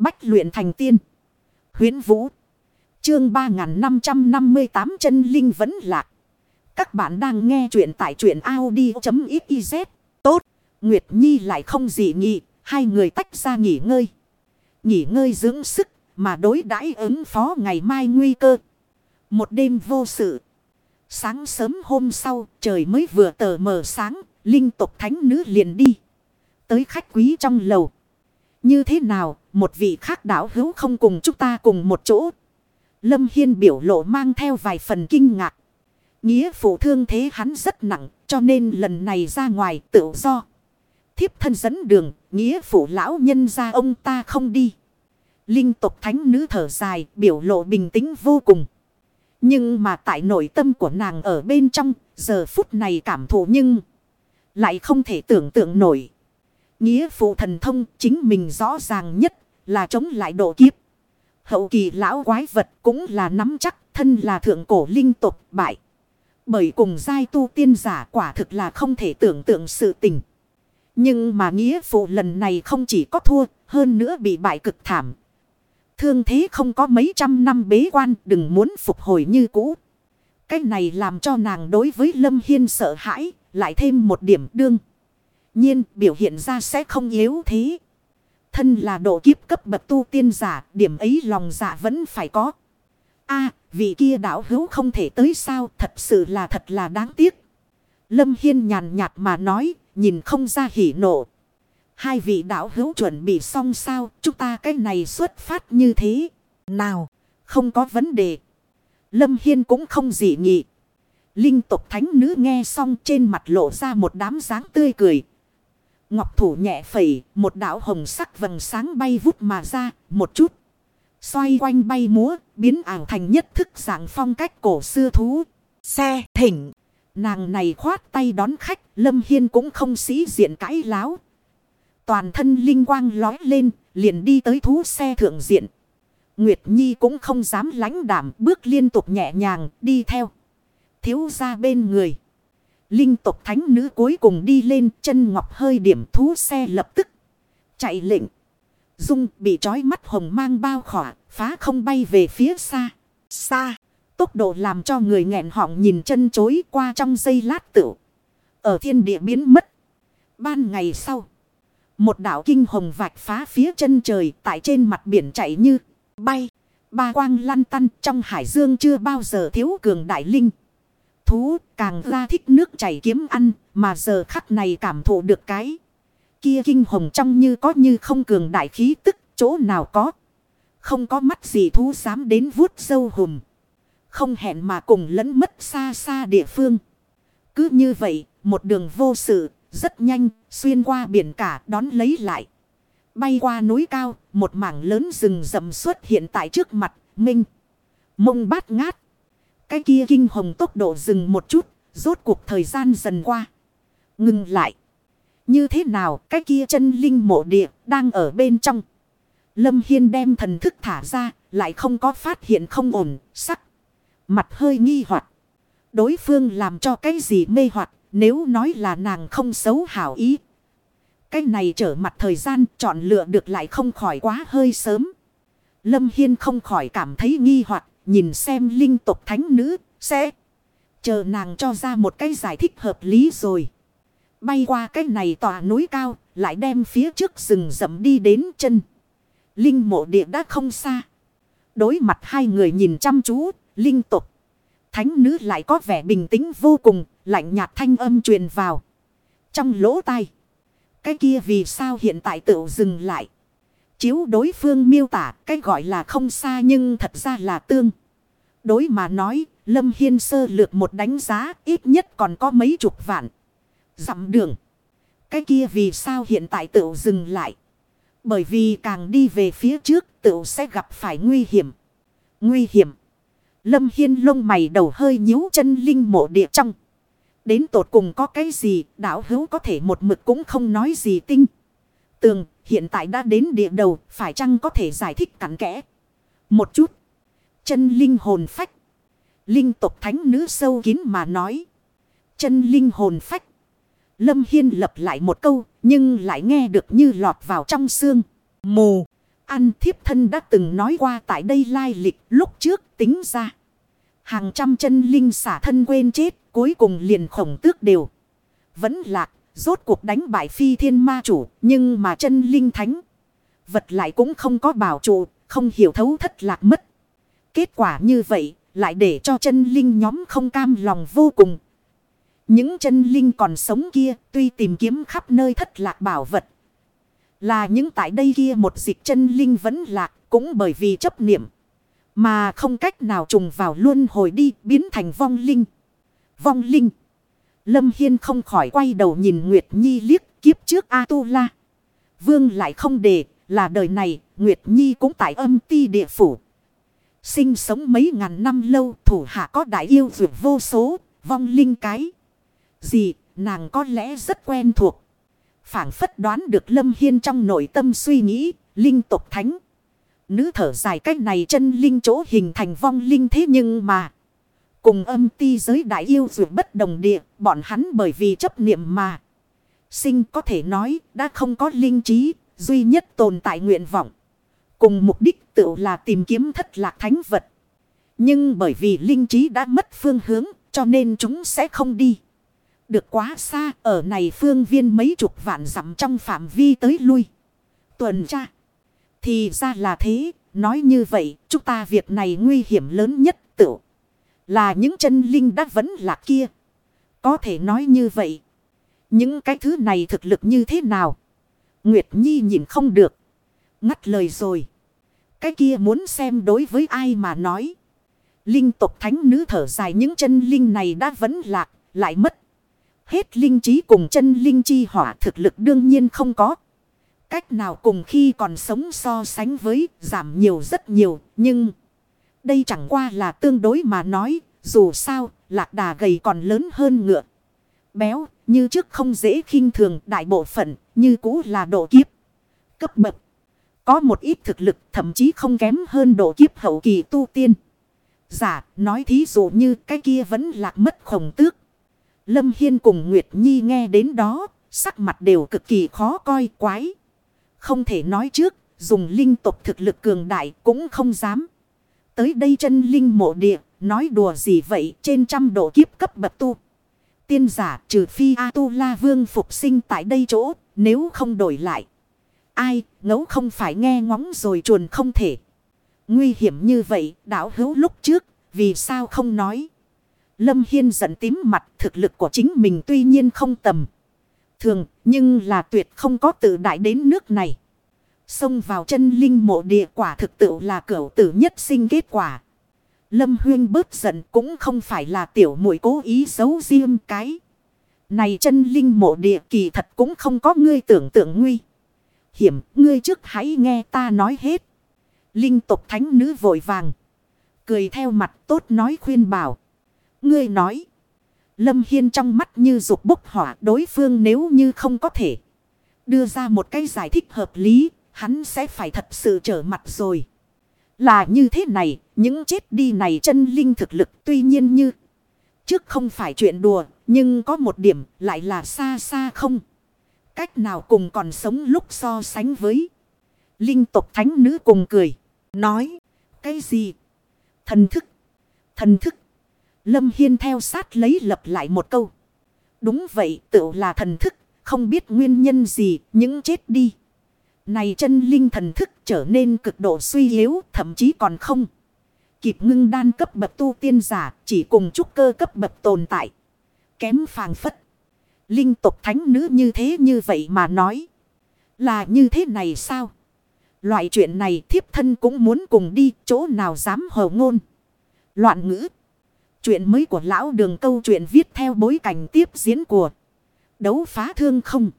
Bách luyện thành tiên. Huyến Vũ. Chương 3558 chân linh vẫn lạc. Các bạn đang nghe truyện tại truyện Audi.xyz. Tốt. Nguyệt Nhi lại không dị nghị. Hai người tách ra nghỉ ngơi. Nghỉ ngơi dưỡng sức. Mà đối đãi ứng phó ngày mai nguy cơ. Một đêm vô sự. Sáng sớm hôm sau, trời mới vừa tờ mờ sáng. Linh tục thánh nữ liền đi. Tới khách quý trong lầu. Như thế nào, một vị khác đảo hữu không cùng chúng ta cùng một chỗ. Lâm Hiên biểu lộ mang theo vài phần kinh ngạc. Nghĩa phụ thương thế hắn rất nặng, cho nên lần này ra ngoài tự do. Thiếp thân dẫn đường, nghĩa phụ lão nhân ra ông ta không đi. Linh tục thánh nữ thở dài, biểu lộ bình tĩnh vô cùng. Nhưng mà tại nội tâm của nàng ở bên trong, giờ phút này cảm thụ nhưng lại không thể tưởng tượng nổi. Nghĩa phụ thần thông chính mình rõ ràng nhất là chống lại độ kiếp. Hậu kỳ lão quái vật cũng là nắm chắc thân là thượng cổ linh tục bại. Bởi cùng giai tu tiên giả quả thực là không thể tưởng tượng sự tình. Nhưng mà nghĩa phụ lần này không chỉ có thua, hơn nữa bị bại cực thảm. Thương thế không có mấy trăm năm bế quan, đừng muốn phục hồi như cũ. Cái này làm cho nàng đối với Lâm Hiên sợ hãi, lại thêm một điểm đương nhiên biểu hiện ra sẽ không yếu thế. Thân là độ kiếp cấp bậc tu tiên giả, điểm ấy lòng dạ vẫn phải có. a vị kia đảo hữu không thể tới sao, thật sự là thật là đáng tiếc. Lâm Hiên nhàn nhạt mà nói, nhìn không ra hỉ nộ. Hai vị đảo hữu chuẩn bị xong sao, chúng ta cái này xuất phát như thế. Nào, không có vấn đề. Lâm Hiên cũng không dị nghị. Linh tục thánh nữ nghe xong trên mặt lộ ra một đám dáng tươi cười, Ngọc thủ nhẹ phẩy, một đạo hồng sắc vầng sáng bay vút mà ra, một chút. Xoay quanh bay múa, biến ảo thành nhất thức dạng phong cách cổ xưa thú. Xe, thỉnh. Nàng này khoát tay đón khách, Lâm Hiên cũng không sĩ diện cãi láo. Toàn thân linh quang lói lên, liền đi tới thú xe thượng diện. Nguyệt Nhi cũng không dám lánh đảm, bước liên tục nhẹ nhàng, đi theo. Thiếu ra bên người. Linh tộc thánh nữ cuối cùng đi lên chân ngọc hơi điểm thú xe lập tức. Chạy lệnh. Dung bị trói mắt hồng mang bao khỏa, phá không bay về phía xa. Xa, tốc độ làm cho người nghẹn họng nhìn chân chối qua trong giây lát tựu. Ở thiên địa biến mất. Ban ngày sau, một đảo kinh hồng vạch phá phía chân trời tại trên mặt biển chạy như bay. Ba quang lăn tăn trong hải dương chưa bao giờ thiếu cường đại linh thú càng ra thích nước chảy kiếm ăn mà giờ khắc này cảm thụ được cái. Kia kinh hồng trong như có như không cường đại khí tức chỗ nào có. Không có mắt gì thú dám đến vuốt sâu hùm. Không hẹn mà cùng lẫn mất xa xa địa phương. Cứ như vậy, một đường vô sự, rất nhanh, xuyên qua biển cả đón lấy lại. Bay qua núi cao, một mảng lớn rừng rậm xuất hiện tại trước mặt, minh. Mông bát ngát. Cái kia kinh hồng tốc độ dừng một chút, rốt cuộc thời gian dần qua. Ngừng lại. Như thế nào cái kia chân linh mộ địa đang ở bên trong. Lâm Hiên đem thần thức thả ra, lại không có phát hiện không ổn, sắc. Mặt hơi nghi hoặc Đối phương làm cho cái gì mê hoặc nếu nói là nàng không xấu hảo ý. Cái này trở mặt thời gian chọn lựa được lại không khỏi quá hơi sớm. Lâm Hiên không khỏi cảm thấy nghi hoặc nhìn xem linh tục thánh nữ, sẽ chờ nàng cho ra một cái giải thích hợp lý rồi. Bay qua cái này tòa núi cao, lại đem phía trước rừng rậm đi đến chân. Linh mộ địa đã không xa. Đối mặt hai người nhìn chăm chú, linh tục. Thánh nữ lại có vẻ bình tĩnh vô cùng, lạnh nhạt thanh âm truyền vào. Trong lỗ tai. Cái kia vì sao hiện tại tự dừng lại. Chiếu đối phương miêu tả cái gọi là không xa nhưng thật ra là tương. Đối mà nói, Lâm Hiên sơ lược một đánh giá ít nhất còn có mấy chục vạn. Dặm đường. Cái kia vì sao hiện tại tự dừng lại. Bởi vì càng đi về phía trước tự sẽ gặp phải nguy hiểm. Nguy hiểm. Lâm Hiên lông mày đầu hơi nhíu chân linh mộ địa trong. Đến tột cùng có cái gì đảo hữu có thể một mực cũng không nói gì tinh. Tường hiện tại đã đến địa đầu phải chăng có thể giải thích cặn kẽ. Một chút. Chân linh hồn phách. Linh tục thánh nữ sâu kín mà nói. Chân linh hồn phách. Lâm Hiên lập lại một câu. Nhưng lại nghe được như lọt vào trong xương. Mù. Ăn thiếp thân đã từng nói qua tại đây lai lịch lúc trước tính ra. Hàng trăm chân linh xả thân quên chết cuối cùng liền khổng tước đều. Vẫn lạc, rốt cuộc đánh bại phi thiên ma chủ nhưng mà chân linh thánh. Vật lại cũng không có bảo trụ, không hiểu thấu thất lạc mất. Kết quả như vậy, lại để cho chân linh nhóm không cam lòng vô cùng. Những chân linh còn sống kia, tuy tìm kiếm khắp nơi thất lạc bảo vật. Là những tại đây kia một dịch chân linh vẫn lạc cũng bởi vì chấp niệm. Mà không cách nào trùng vào luôn hồi đi, biến thành vong linh. Vong linh. Lâm Hiên không khỏi quay đầu nhìn Nguyệt Nhi liếc, kiếp trước A-tu-la. Vương lại không để, là đời này, Nguyệt Nhi cũng tại âm ti địa phủ. Sinh sống mấy ngàn năm lâu thủ hạ có đại yêu vượt vô số, vong linh cái. Gì, nàng có lẽ rất quen thuộc. phảng phất đoán được Lâm Hiên trong nội tâm suy nghĩ, linh tục thánh. Nữ thở dài cách này chân linh chỗ hình thành vong linh thế nhưng mà. Cùng âm ti giới đại yêu vượt bất đồng địa, bọn hắn bởi vì chấp niệm mà. Sinh có thể nói đã không có linh trí, duy nhất tồn tại nguyện vọng. Cùng mục đích tựu là tìm kiếm thất lạc thánh vật. Nhưng bởi vì linh trí đã mất phương hướng, cho nên chúng sẽ không đi. Được quá xa, ở này phương viên mấy chục vạn dặm trong phạm vi tới lui. Tuần tra. Thì ra là thế. Nói như vậy, chúng ta việc này nguy hiểm lớn nhất tự. Là những chân linh đã vẫn là kia. Có thể nói như vậy. Những cái thứ này thực lực như thế nào? Nguyệt Nhi nhìn không được. Ngắt lời rồi. Cái kia muốn xem đối với ai mà nói. Linh tộc thánh nữ thở dài những chân linh này đã vẫn lạc, lại mất. Hết linh trí cùng chân linh chi hỏa thực lực đương nhiên không có. Cách nào cùng khi còn sống so sánh với giảm nhiều rất nhiều, nhưng... Đây chẳng qua là tương đối mà nói, dù sao, lạc đà gầy còn lớn hơn ngựa. Béo, như trước không dễ khinh thường đại bộ phận, như cũ là độ kiếp. Cấp bậc. Có một ít thực lực thậm chí không kém hơn độ kiếp hậu kỳ tu tiên. Giả, nói thí dụ như cái kia vẫn lạc mất khổng tước. Lâm Hiên cùng Nguyệt Nhi nghe đến đó, sắc mặt đều cực kỳ khó coi quái. Không thể nói trước, dùng linh tục thực lực cường đại cũng không dám. Tới đây chân linh mộ địa, nói đùa gì vậy trên trăm độ kiếp cấp bậc tu. Tiên giả trừ phi A-tu-la vương phục sinh tại đây chỗ, nếu không đổi lại. Ai, ngấu không phải nghe ngóng rồi chuồn không thể. Nguy hiểm như vậy, đảo hữu lúc trước, vì sao không nói. Lâm Hiên giận tím mặt thực lực của chính mình tuy nhiên không tầm. Thường, nhưng là tuyệt không có tự đại đến nước này. Xông vào chân linh mộ địa quả thực tự là cửu tử nhất sinh kết quả. Lâm Huyên bớt giận cũng không phải là tiểu muội cố ý giấu riêng cái. Này chân linh mộ địa kỳ thật cũng không có ngươi tưởng tượng nguy hiểm, ngươi trước hãy nghe ta nói hết. Linh tục thánh nữ vội vàng. Cười theo mặt tốt nói khuyên bảo. Ngươi nói. Lâm Hiên trong mắt như dục bốc hỏa đối phương nếu như không có thể. Đưa ra một cái giải thích hợp lý, hắn sẽ phải thật sự trở mặt rồi. Là như thế này, những chết đi này chân linh thực lực tuy nhiên như. Trước không phải chuyện đùa, nhưng có một điểm lại là xa xa không cách nào cùng còn sống lúc so sánh với. Linh tộc thánh nữ cùng cười. Nói. Cái gì? Thần thức. Thần thức. Lâm Hiên theo sát lấy lập lại một câu. Đúng vậy tự là thần thức. Không biết nguyên nhân gì. Những chết đi. Này chân linh thần thức trở nên cực độ suy yếu. Thậm chí còn không. Kịp ngưng đan cấp bậc tu tiên giả. Chỉ cùng trúc cơ cấp bậc tồn tại. Kém phàng phất. Linh tục thánh nữ như thế như vậy mà nói. Là như thế này sao? Loại chuyện này thiếp thân cũng muốn cùng đi, chỗ nào dám hầu ngôn. Loạn ngữ. Chuyện mới của lão đường câu chuyện viết theo bối cảnh tiếp diễn của đấu phá thương không.